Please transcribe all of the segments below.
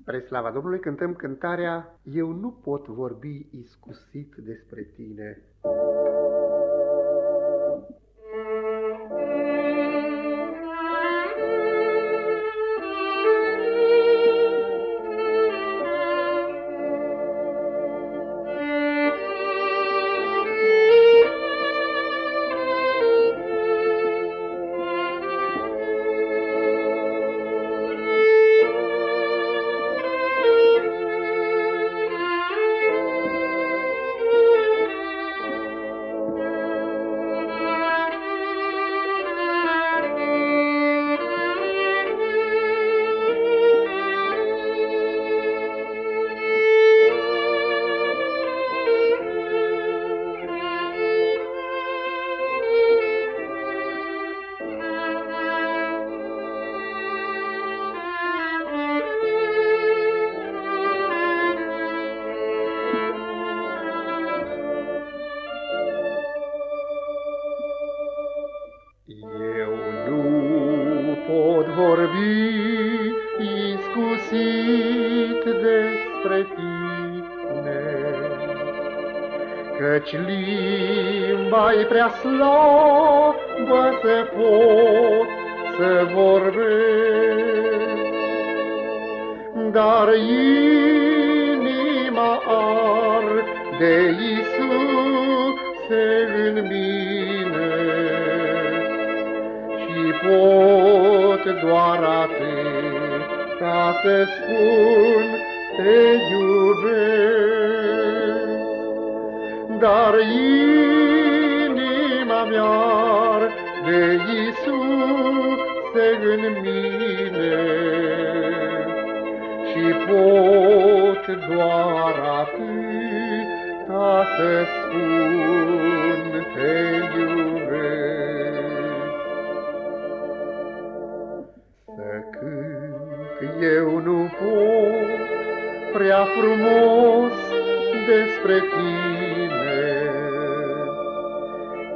Spre slava Domnului cântăm cântarea Eu nu pot vorbi iscusit despre tine. pot vorbi iscusit despre tine, Căci limba-i prea slabă să pot să vorbesc, Dar inima arde Iisuse în mine. și pot doar atât, ca să spun te iubesc. Dar inima mea de Iisus în mine și pot doar atât, ca să spun te eu nu pot prea frumos despre tine,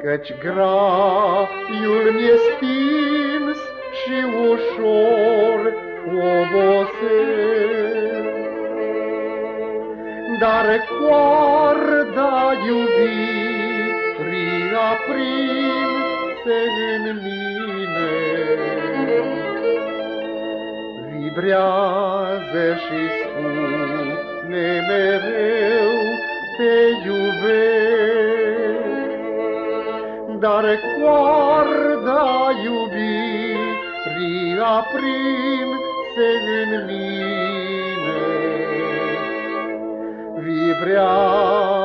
Căci graiul mi-e stins și ușor obosel. Dar coarda iubirii aprinse în mine, vibrează și spune mereu te iubesc. Dar coarda iubirii aprinse în mine, vibrează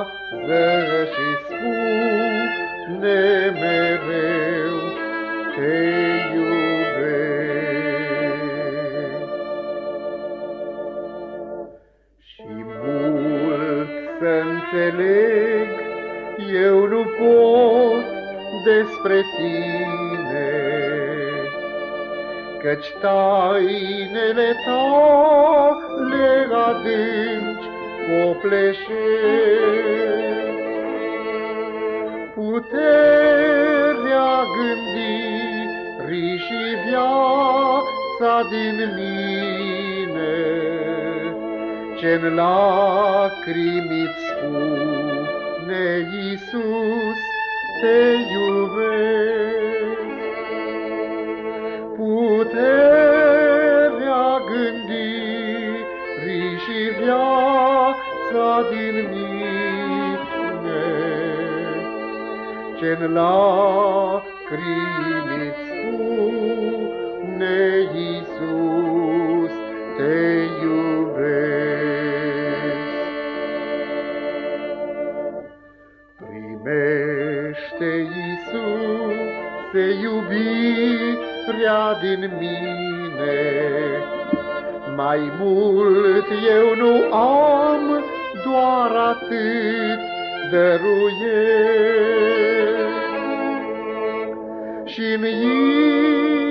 și spune mereu te să înțeleg, eu nu pot despre tine, Căci tainele tale adânci copleșesc. Puterea gândirii și viața din mine, ce-n lacrimi-ți spune Iisus, te iubesc. Puterea gândirii și viața din mine, ce-n lacrimi-ți spune Iisus, te Primește, Iisuse, iubirea din mine. Mai mult eu nu am, doar atât dăruiesc. Și-n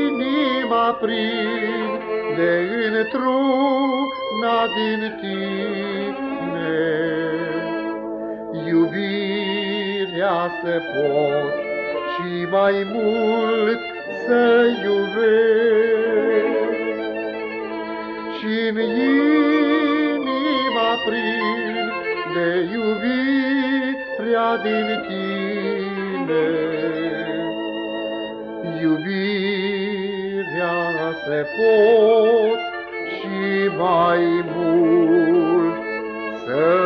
inima prinde într-una din tine, vrea să pot și mai mult să iubești. Și în inima prin de iubirea din tine, iubirea se poți și mai mult să